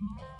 Mm-hmm.